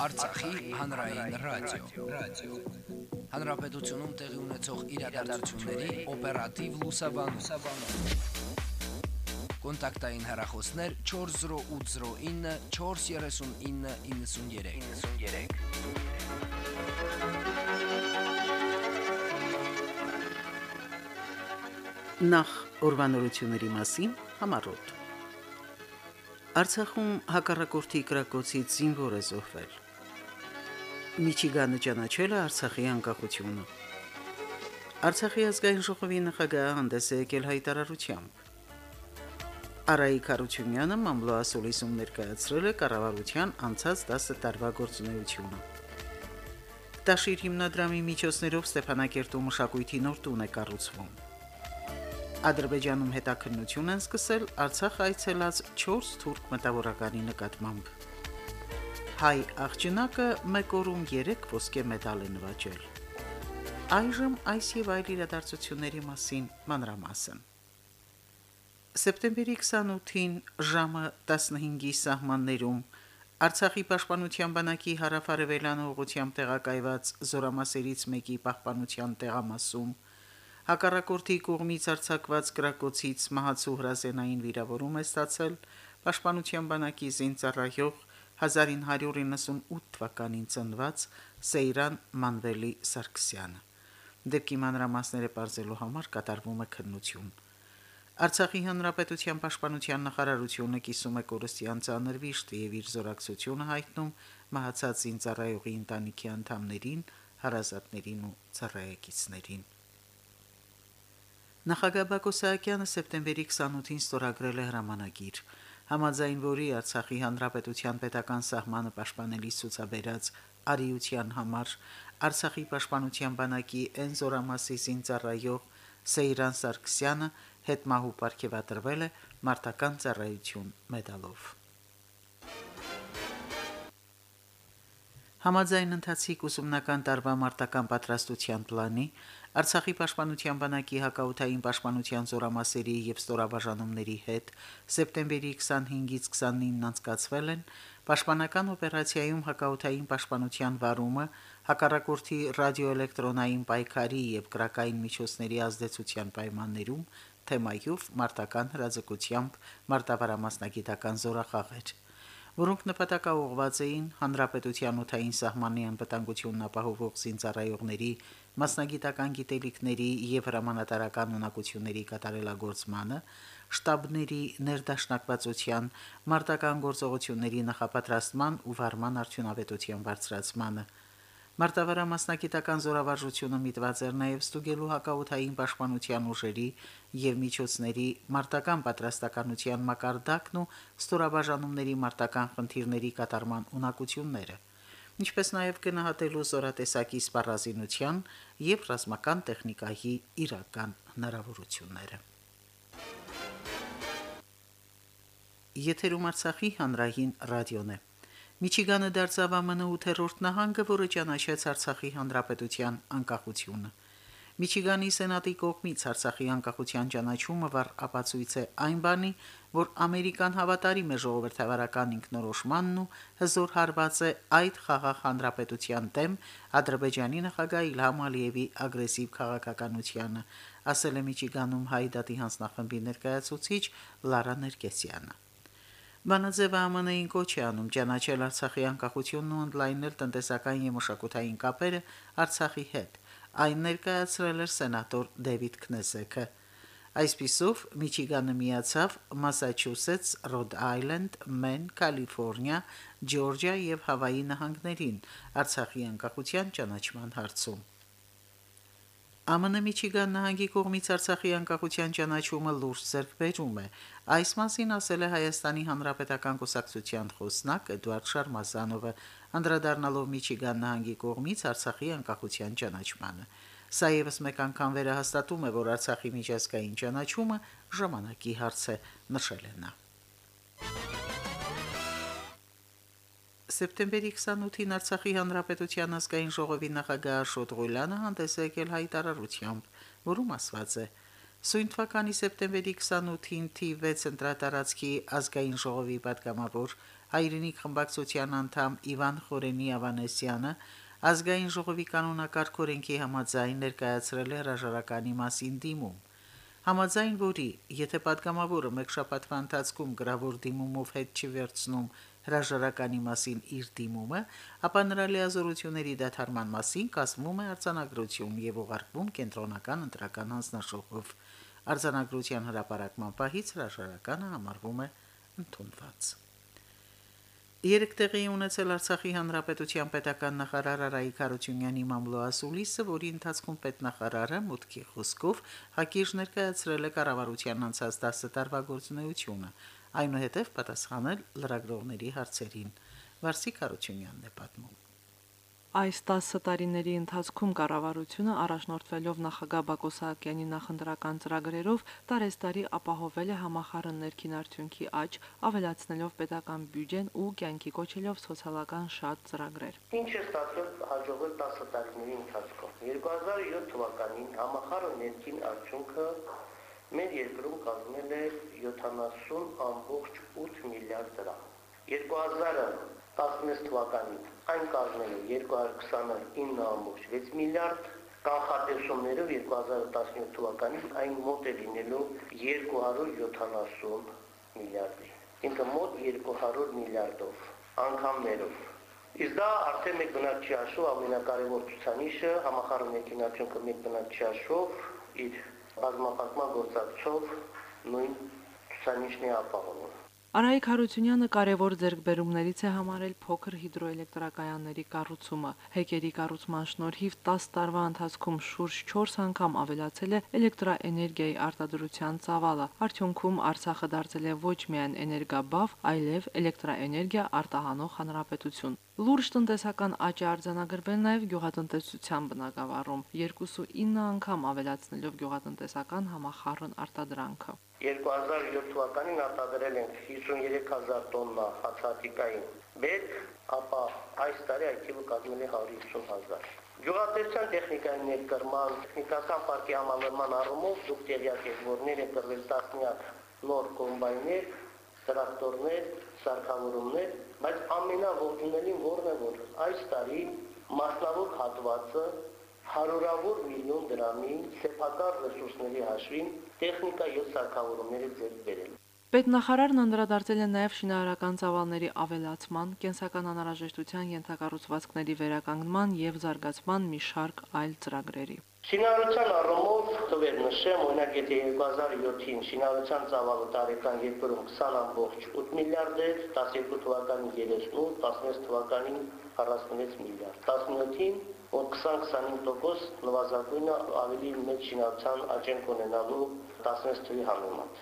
Արցախի հանրային ռադիո, ռադիո։ Հանրապետությունում տեղի ունեցող իրադարձությունների օպերատիվ լուսաբանում։ Կոնտակտային հեռախոսներ 40809 43993։ 93 Նախ ուրվանորությունների մասին համառոտ։ Արցախում հակառակորդի կրակոցից զինվոր է զոհվել։ Միչիգանը ճանաչել է Արցախի անկախությունը։ Արցախի ազգային ժողովի նախագահը հանդես է եկել հայտարարությամբ։ Արայիկ Արությունյանը մամլոասոլիսում ներկայացրել է կառավարության անցած 10 տարվա գործունեությունը։ Տաշիր հիմնադրամի միջոցներով Ստեփանակերտում մշակույթի նոր տուն է կառուցվում։ Ադրբեջանում հետաքննություն են սկսել Արցախ այցելած 4 թուրք մտավորականի նկատմամբ։ Հայ աղջնակը մեկ օրում 3 ոսկե մեդալ է նվաճել։ Այժմ այս եւ այլ իրադարձությունների մասին մանրամասն։ Սեպտեմբերի 28-ին ժամը 15-ի սահմաններում Արցախի պաշտպանության բանակի հարավարևելան ուղությամբ տեղակայված զորամասերից մեկի պահպանության տեղամասում հակառակորդի կողմից արձակված գրակոցից մահացու հրազենային վիրավորում է ստացել պաշտպանության բանակի զինծառայող 1998 թվականին ծնված Սեյրան Մանվելի Սարգսյանը։ Դեպքի մանրամասները բարձելու համար կատարվում է քննություն։ Արցախի հանրապետության պաշտպանության նախարարությունը կիսում է կորստյան ցաներ վիշտ եւ իր զորակցությունը հայտնում մահացած զինծառայողի ընտանիքի անդամներին, հարազատներին ու ծառայեկիցներին։ Նախագահ Բակո Սահակյանը սեպտեմբերի 28-ին ստորագրել է հրամանագիր, համաձայն որի Արցախի հանրապետության պետական սահմանը պաշտպանելի ցուցաբերած արիության համար Արցախի պաշտպանության բանակի Էնզորամասի զինծառայող Սեյրան Սարգսյանը հետմահու ապարգևատրվել է մարտական ծառայություն մեդալով։ Համաձայն ընթացիկ ուսումնական տարվա մարտական պատրաստության պլանի Արցախի պաշտպանության բանակի հակաութային պաշտպանության զորամասերի եւ ստորաբաժանումների հետ սեպտեմբերի 25-ից 29-ն անցկացվել են պաշտպանական օպերացիայում հակաութային պաշտպանության վարումը, հակառակորդի ռադիոէլեկտրոնային պայքարի եւ կրակային միջոցների ազդեցության պայմաններում թեմայով մարտական հրաձգությամբ մարտավարամասնագիտական զորախաղեր որոնք նպատակաուղղված էին հանրապետության օթային սահմանի անվտանգությունն ապահովող զինծառայողների մասնագիտական գիտելիքների եւ հրամանատարական ունակությունների կատարելագործմանը, շտաբների ներդաշնակվածության, մարտական գործողությունների նախապատրաստման ու վարման արդյունավետության բարձրացմանը, Մարտավարամասնագիտական զորավարժությունը միտված էր նաև ստուգելու հակաօթային պաշտպանության ուժերի եւ միջոցների մարտական պատրաստականության մակարդակն ու ստորաբաժանումների մարտական խնդիրների կատարման ունակությունները ինչպես նաև գնահատելու զորատեսակի սպառազինության եւ ռազմական տեխնիկայի իրական հնարավորությունները։ Եթերում Արցախի հանրային ռադիոն է։ Միչիգանը դարձավ ԱՄՆ 8-րդ նահանգը, որը ճանաչեց Արցախի հանրապետության անկախությունը։ Միչիգանի սենատի կողմից Արցախի անկախության ճանաչումը վառ ապացույց է այն բանի, որ Ամերիկան հավատարիմ է ժողովրդավարական ինքնորոշմանն ու հզոր հարված է այդ խաղաղ հանրապետության դեմ Ադրբեջանի նախագահ Իլհամ Ալիևի ագրեսիվ քաղաքականությանը, ասել է Միչիգանում հայդատի հանձնախմբի ներկայացուցիչ Լարա Ներկեսյանը։ Բանաձևը ԱՄՆ-ին կոչ է անում ճանաչել Արցախի անկախությունն ու ընդլայնել տնտեսական եւ մշակութային կապերը Արցախի հետ։ Այն ներկայացրել էր սենատոր Դեվիդ Քնեսեկը։ Այսպիսով Միչիգանը միացավ Մասաչուսեթս, Ռոդ Այլենդ, Մեն, Կալիֆոռնիա, Ջորջիա եւ Հավայի նահանգներին Արցախի անկախության ճանաչման հարցում։ ԱՄՆ Միչիգան նահանգի կողմից Արցախի անկախության ճանաչումը լուրջ ձեռքբերում է։ Այս մասին ասել է Հայաստանի Հանրապետական Կուսակցության խոսնակ Էդուարդ Շարմազանովը, անդրադառնալով Միչիգան նահանգի կողմից Արցախի անկախության ճանաչմանը։ Սա եւս մեկ անգամ վերահաստատում է, որ Արցախի միջազգային ճանաչումը ժամանակի հարց է, նշել է նա։ Սեպտեմբերի 28-ին Արցախի Հանրապետության ազգային ժողովի նախագահ Աշոտ Ղուլյանը հանդես եկել հայտարարությամբ, որում ասված է. Սույն թվականի սեպտեմբերի 28-ին T6 ընտրատարածքի ազգային ժողովի պատգամավոր հայրենիք խմբակցության անդամ Իվան Խորենի Ավանեսյանը ազգային ժողովի կանոնակարգ օրենքի համաձայն ներկայացրել է հրաժարականի մասին դիմում։ Համաձայն որի, եթե падգամավորը մեկ շաբաթվա ընթացքում գրավոր դիմումով հետ չի վերցնում հրաժարականի մասին իր դիմումը, ապա նրա լիազորությունների դադարման մասին կազմում է արձանագրություն եւ ուղարկվում կենտրոնական ընտրական հանձնաժողով։ Արձանագրության հրապարակման պահից հրաժարականը համարվում է ընդունված։ Երեք տեղի ունեցել Արցախի հանրապետության պետական նախարար Արայիկ Հարությունյանի մամլոասուլիսը, որի ընթացքում պետնախարարը մուտքի խոսքով հակիրճ ներկայացրել է կառավարության անցած 10 տարվա գործունեությունը, այնուհետև պատասխանել լրագրողների հարցերին։ Վարսիկ Հարությունյանն է պատմում. Այս 10 տարիների ընթացքում կառավարությունը առաջնորդվելով նախագահ Բակո Սահակյանի նախընտրական ծրագրերով տարեստարի ապահովել է համախառն ներքին արդյունքի աճ, ավելացնելով պետական բյուջեն ու կյանքի կոչելով սոցիալական շատ ծրագրեր։ Ինչ է ստացվել հաջողվել 10 տարիների ընթացքում։ 2007 թվականին համախառն ներքին արդյունքը մեր երկրում կազմել է 70.8 միլիարդ դրամ։ 2000 16 թվականին այն կազմել է 229.6 միլիարդ, կանխատեսումներով 2017 թվականին այն մոտ է լինելու 270 միլիարդի։ Ինքը մոտ 200 միլիարդով, անգամներով։ Իսկ դա արդեն մեկ բնակ չի աշխով ամենակարևոր ցուցանիշը համախառն մեքենացիոնը մեկ բնակ չի աշխով իր բազմապատման գործակցով նույն ցուցանիշն է ապահովում։ Արայիկ Հարությունյանը կարևոր ձեռքբերումներից է համարել փոքր հիդրոէլեկտրակայանների կառուցումը։ Հեկերի կառուցման շնորհիվ 10 տարվա ընթացքում շուրջ 4 անգամ ավելացել է էլեկտրաէներգիայի արտադրության ծավալը։ Արդյունքում Արցախը դարձել է ոչ միայն էներգաբավ, այլև էլեկտրաէներգիա արտահանող հանրապետություն։ Լուրջ տնտեսական աճ է արձանագրվել նաև գյուղատնտեսության բնագավառում, 2.9 անգամ ավելացնելով գյուղատնտեսական համախառն արտադրանքը։ 2007 թվականին արտադրել ենք 53000 տոննա հացատիկային բերք, ապա այս տարի այդ թիվը կազմել է 150000։ Գյուղատնտեսության տեխնիկայի ներկրման, տեխնիկական պարկի համալրման առումով դուք տեղյակ եք, որ ներկրվել տասնյակ նոր կոմբայներ, տրակտորներ, սարքավորումներ, բայց ամենաողջունելին որն է որ այս տարի մասնավոր հատվածը հարյուրավոր միլիոն դրամի սեփական ռեսուրսների հաշվին տեխնիկա եւ սարքավորումները ձեռք բերել։ Պետնախարարն անդրադարձել է նաև շինարարական ծավալների ավելացման, կենսական անհրաժեշտության ենթակառուցվածքների վերականգնման եւ զարգացման մի շարք այլ ծրագրերի։ Շինարարության առումով թվեր նշեմ, օրինակ եթե 2007-ին շինարարության ծավալը տարեկան երկրում 20.8 միլիարդ էր, 12 թվականին 38, 16 թվականին 46 միլիարդ, 17-ին որ 20-25% նվազագույնը ավելի մեծ շինարարության աճենք ունենալու 16 թվի համեմատ։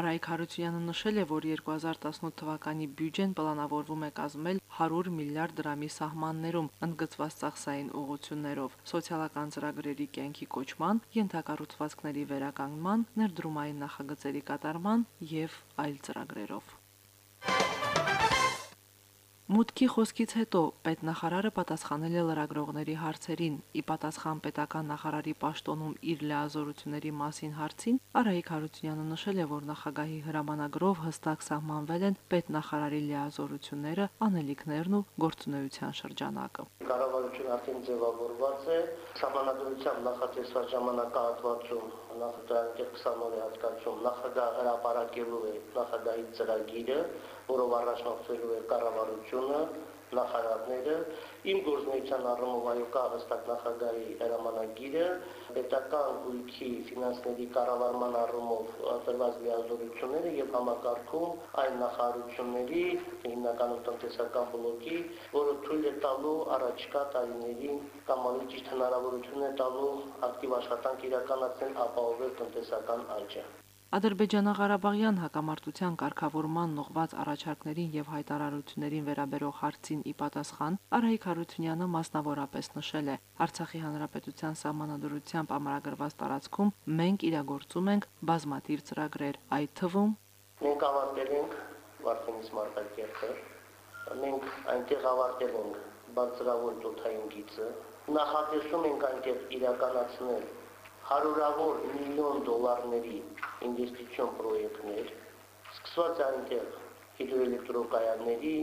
Արայք Հարությունյանը նշել է, որ 2018 թվականի բյուջեն պլանավորվում է կազմել 100 միլիարդ դրամի սահմաններում ընդգծված ծախսային ուղղություններով, սոցիալական ծրագրերի կյանքի կոչման, ենթակառուցվածքների վերականգնման, ներդրումային նախագծերի կատարման եւ այլ ծրագրերով։ Մուտքի խոսքից հետո պետնախարարը պատասխանել է լրագրողների հարցերին։ Ի պատասխան պետական նախարարի պաշտոնում իր լիազորությունների մասին հարցին Արայիկ Հարությունյանը նշել է, որ նախագահի հրամանագրով հստակ սահմանվել են պետնախարարի լիազորությունները, անելիքներն ու գործունեության շրջանակը։ Կառավարությունը արդեն ձևավորված է համանadrությամբ նախատեսված ժամանակահատվածում նախագահի 20 օրի հատկացում նախագահ հրապարակելու է նախագահի ծրագիրը, որով առաջնորդվելու է կառավարությունը, նախարարները իմ գործունեության առումով այո կա հստակ նախագահի հրամանագիրը պետական գույքի ֆինանսների կառավարման առումով տրված լիազորությունները եւ համակարգում այն նախարարությունների հիմնականում տնտեսական բլոկի, որը թույլ է տալու առաջկա տարիներին կամ ավելի ճիշտ հնարավորություն է տալու ակտիվ աշխատանք իրականացնել ապահովել տնտեսական աճը։ Ադրբեջանա-Ղարաբաղյան հակամարտության կարգավորման նողված առաջարկներին եւ հայտարարություններին վերաբերող հարցին ի պատասխան Արայիկ Հարությունյանը մասնավորապես նշել է. Արցախի հանրապետության սահմանադրությամբ ամրագրված տարածքում մենք իրագործում ենք բազմաթիվ ծրագրեր, այդ թվում մենք ավարտել ենք Վարդենիս մարտակերտը, մենք այնտեղ ավարտել ենք բարձրավոր դոթային գիծը, նախատեսում ենք այնտեղ իրականացնել հարյուրավոր միլիոն դոլարների ինվեստիցիոն պրոյեկտներ, սկսված այնտեղ հիդրոէլեկտրոկայանների,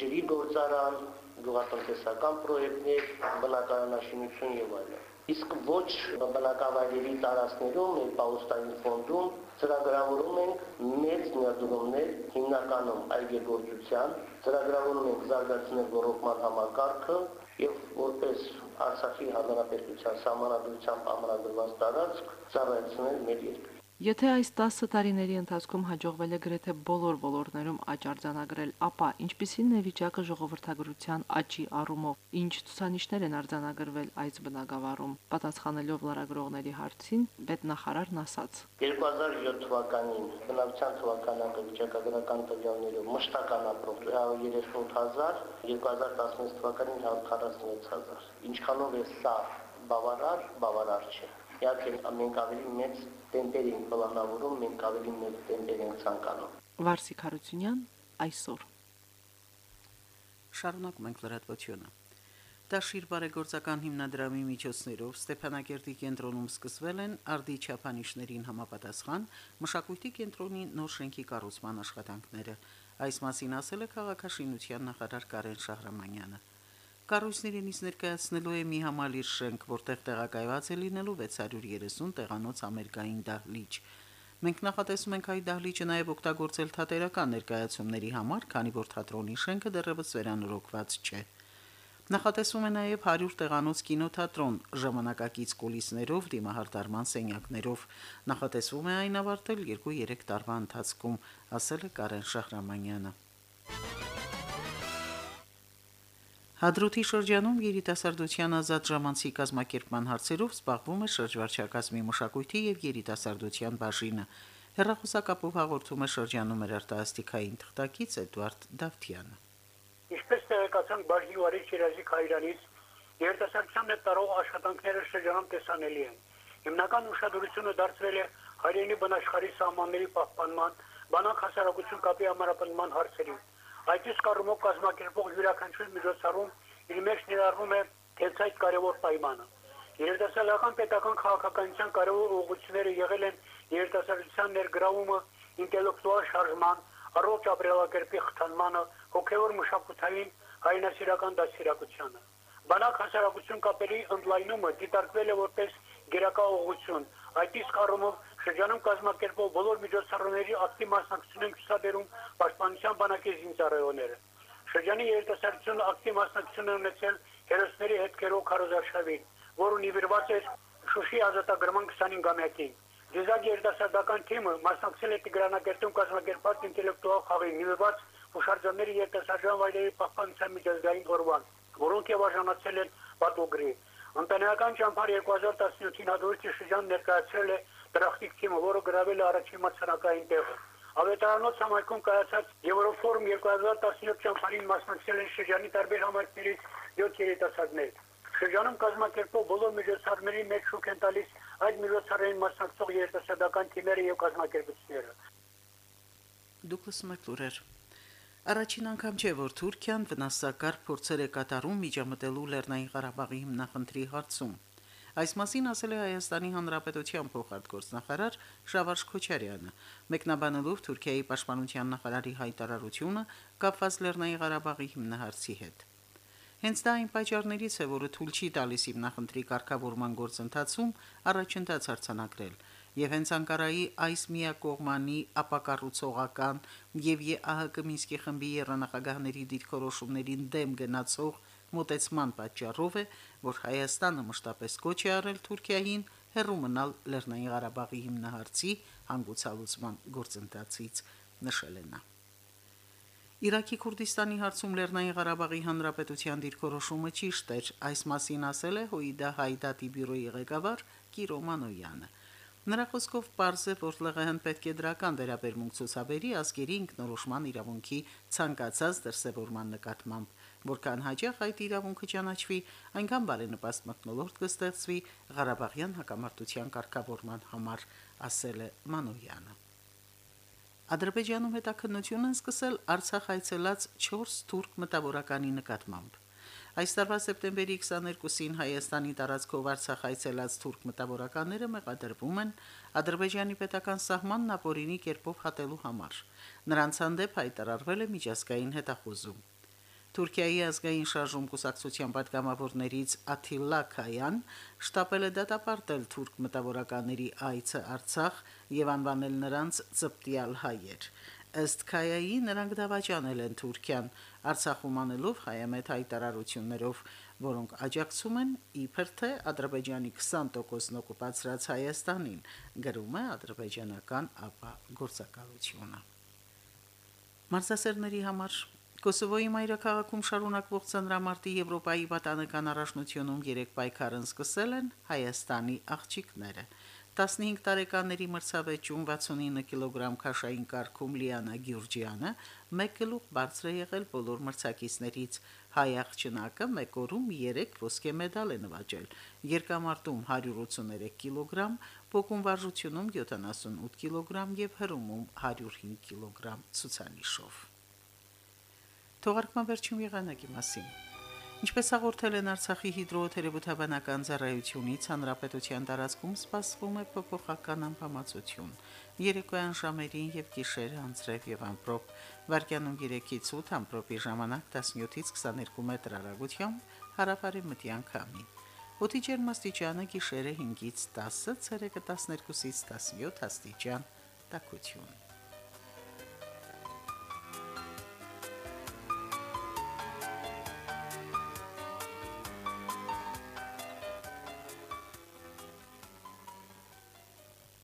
ջրի գործարան, գյուղատնտեսական պրոյեկտներ, բնակարանաշինություն եւ այլն։ Իսկ ոչ բնակավայրերի տարածքներում մեր պաուստային ֆոնդում ծրագրավորում ենք մեծ ներդրումներ հիմնականում այգեգործության, ծրագրավորում ենք զարգացնել ռոռոկման համակարգը եւ որպես Արցախի հանրապետության համանadrությամբ ամրագրված տարածք ծառայեցնել մեր երկրին։ Եթե այս 10 տարիների ընթացքում հաջողվել է գրեթե բոլոր ոլորտներում աճ արձանագրել, ապա ինչպիսին է վիճակը ժողովրդագրության աճի առումով, ինչ ցուցանիշներ են արձանագրվել այս բնակավարում, պատասխանելով լրագրողների հարցին, պետնախարարն ասաց. 2007 թվականին բնակչության թվականակը վիճակագրական տվյալներով մշտական ապրող 38000, 2016 թվականին 146,000։ Ինչքանով է սա բավարար, բավարար չէ։ Իհարկե մենք ավելի մեծ տեմպեր ենք պլանավորում, մենք ավելի մեծ տեմպեր ենք ցանկանում։ Վարսիկ Հարությունյան այսօր Շարունակում ենք լրատվությունը։ Տաշիր բարեգործական հիմնադրամի միջոցներով Ստեփանակերտի կենտրոնում սկսվել են արդի չափանիշներին համապատասխան մշակույթի կենտրոնի նոր շենքի կառուցման աշխատանքները։ Այս մասին ասել է քաղաքաշինության նախարար Կարեն Շահրամանյանը։ Կառույցների նից ներկայացնելու է մի համալիր շենք, որտեղ տեղակայված է լինելու 630 տեղանոց ամերիկային դահլիճ։ Մենք նախատեսում ենք այդ դահլիճը նաև օգտագործել թատերական ներկայացումների համար, քանի որ թատրոնի շենքը դեռևս վերանորոգված չէ։ Նախատեսվում է նաև 100 տեղանոց կինոթատրոն ժամանակակից կուլիսներով, դիմահարդարման սենյակներով։ Նախատեսվում է այն ավարտել 2-3 տարվա ընթացքում, ասել է Կարեն Շահրամանյանը։ Հադրութի շրջանում երիտասարդության ազատ ժամանցի կազմակերպման հարցերով զբաղվում է շրջվարչակազմի մշակույթի եւ երիտասարդության բաժինը։ Հերրախոսակապով հաղորդում է շրջանում երարտասթիկային թղթակից Էդվարդ Դավթյանը։ Ինչպես տեղեկացան բաժնի վարիչ Երազիկ Հայրանից, երիտասարդության հետ տարող աշխատանքները շրջանում տեսանելի են։ Հիմնական ուշադրությունը դարձվել է հայրենի բնաշխարհի սահմանների պահպանման, բանակ հասարակություն կապի համապատասխան հարցերին Այդ իսկ առումով կազմակերպող յուրաքանչյուր միջոցառում իր մեջ ներառվում է հենց այդ կարևոր պայմանը։ Երիտասարդական պետական քաղաքականության կարևոր ուղղությունները եղել են երիտասարդության ներգրավումը, ինտելեկտուալ շարժման, առողջ ապրելակերպի խթանմանը, հոգևոր մշակութային հայնասիրական դասիրակությանը։ Բանակ հասարակություն կապերի ընդլայնումը դիտարկվել է որպես գերակա ուղղություն։ Այդ իսկ առումով Շրջանում կազմակերպող բոլոր միջոցառումների ակտիվ մասնակցություն են ցուցաբերում Պաշտպանության բանակի զինծառայողները։ Շրջանի երիտասարդությունը ակտիվ մասնակցություն է ունեցել հերոսների հետքերով քարոզարշավին, որը նվիրված էր Շուշի ազատագրման 25-ամյակին։ Դեզակ երիտասարդական թիմը մասնակցել է Տիգրանակերտում կազմակերպված ինտելեկտուալ խաղի նվիրված հուշարձանների երիտասարդական վայրերի պահպանության միջազգային օրվան, որոնք եւ արժանացել են պատուգրի։ Ընտանեկան ճամփար 2017-ին հաջորդի շրջան ներկայացրել է դրախտիկ թիմը, որը գրավել է առաջին մրցանակային տեղը։ Ավետարանոց համայնքում կայացած Եվրոֆորում 2017 ճամփարին մասնակցել են շրջանի տարբեր համայնքներից 7 երիտասարդներ։ Շրջանում կազմակերպող բոլոր միջոցառումների մեջ շուք են տալիս այդ միջոցառումներին մասնակցող երիտասարդական թիմերը եւ կազմակերպությունները։ Դուք լսում եք լուրեր։ Առաջին անգամ չէ, որ Թուրքիան վնասակար փորձեր է կատարում միջամտելու Լեռնային Ղարաբաղի հիմնախնդրի հարցում։ Այս մասին ասել է Հայաստանի Հանրապետության փոխարտգործնախարար Շավարժ Քոչարյանը, մեկնաբանելով Թուրքիայի պաշտպանության նախարարի հայտարարությունը կապված Լեռնային Ղարաբաղի հիմնահարցի հետ։ Հենց դա այն պատճառներից է, որը թույլ չի տալիս հիմնախնդրի կարգավորման գործընթացում առաջընթաց արձանագրել, եւ հենց Անկարայի այս միակողմանի ապակառուցողական եւ ԵԱՀԿ Մինսկի խմբի երանախագահների դիրքորոշումներին դեմ գնացող մոտեցման պատճառով է, որ Հայաստանը մշտապես կոչ է արել Թուրքիային հերու մնալ Լեռնային Ղարաբաղի հիմնահարցի հանգուցալուծման գործընթացից նշել է նա։ Իրաքի Քուրդիստանի հարցում Լեռնային Ղարաբաղի Հանրապետության դիրքորոշումը ճիշտ էր, այս մասին ասել է Հույդա Հայդատի բյուրոյի ղեկավար Կիրո Մանոյանը։ Նրա խոսքով པարզ է, որ ԼՂՀ-ն պետք է դրական վերաբերմունք ցուցաբերի ազգերի ինքնորոշման իրավունքի ցանկացած դրսևորման նկատմամբ որքան հաջող այդ իրավունքը ճանաչվի, այնքան բարենպաստ մտնոլորտ կստեղծվի Ղարաբաղյան հակամարտության կարգավորման համար, ասել է Մանոյանը։ Ադրբեջանում հետաքննություն են սկսել Արցախ այցելած 4 թուրք մտավորականի նկատմամբ։ Այս տարվա սեպտեմբերի 22-ին Հայաստանի տարածքով Արցախ այցելած թուրք մտավորականները մեղադրվում են Ադրբեջանի պետական սահմանն ապօրինի կերպով հատելու համար։ Նրանց հանդեպ հայտարարվել է միջազգային հետախուզում։ Թուրքիայի ազգային շարժում կուսակցության պատգամավորներից Աթիլլա Քայան շտապել է դատապարտել թուրք մտավորականների այցը Արցախ եւ անվանել նրանց ծպտիալ հայեր։ Ըստ Քայայի նրանք դավաճանել են Թուրքիան Արցախում անելով հայամետ հայտարարություններով, որոնք աջակցում են իբր թե Ադրբեջանի 20%-ն օկուպացրած Հայաստանին, գրում է ադրբեջանական ապա գործակալությունը։ Մարզասերների համար Կոսովոյի մայրաքաղաքում շարունակվող ծանրամարտի Եվրոպայի վատանեկան առաջնությունում 3 պայքարն սկսել են Հայաստանի աղջիկները։ 15 տարեկանների մրցավեճում 69 կիլոգրամ քաշային կարգում Լիանա Գյուրջյանը մեկ գլուխ բարձր է եղել բոլոր մրցակիցներից։ Հայ աղջնակը մեկ օրում 3 ոսկե մեդալ է նվաճել։ Երկամարտում 183 կիլոգրամ, փոկում վարժությունում 78 կիլոգրամ եւ հրումում 105 կիլոգրամ ցուցանիշով։ Թողարկման վերջին եղանակի մասին։ Ինչպես հաղորդել են Արցախի հիդրոթերապևտաբանական ծառայությունից, հանրապետության տարածքում սպասվում է փոփոխական ամպամածություն։ Երեկոյան ժամերին եւ գիշերը անձրև եւ ամպրոպ, վարկյանում 3-ից 8 ամպրոպի ժամանակ 17-ից 22 մետր հեռագությամբ հարավարեմտյան քամի։ Օդի ջերմաստիճանը գիշերը 5-ից 10, ցերեկը 12-ից 17 աստիճան։ Տակություն։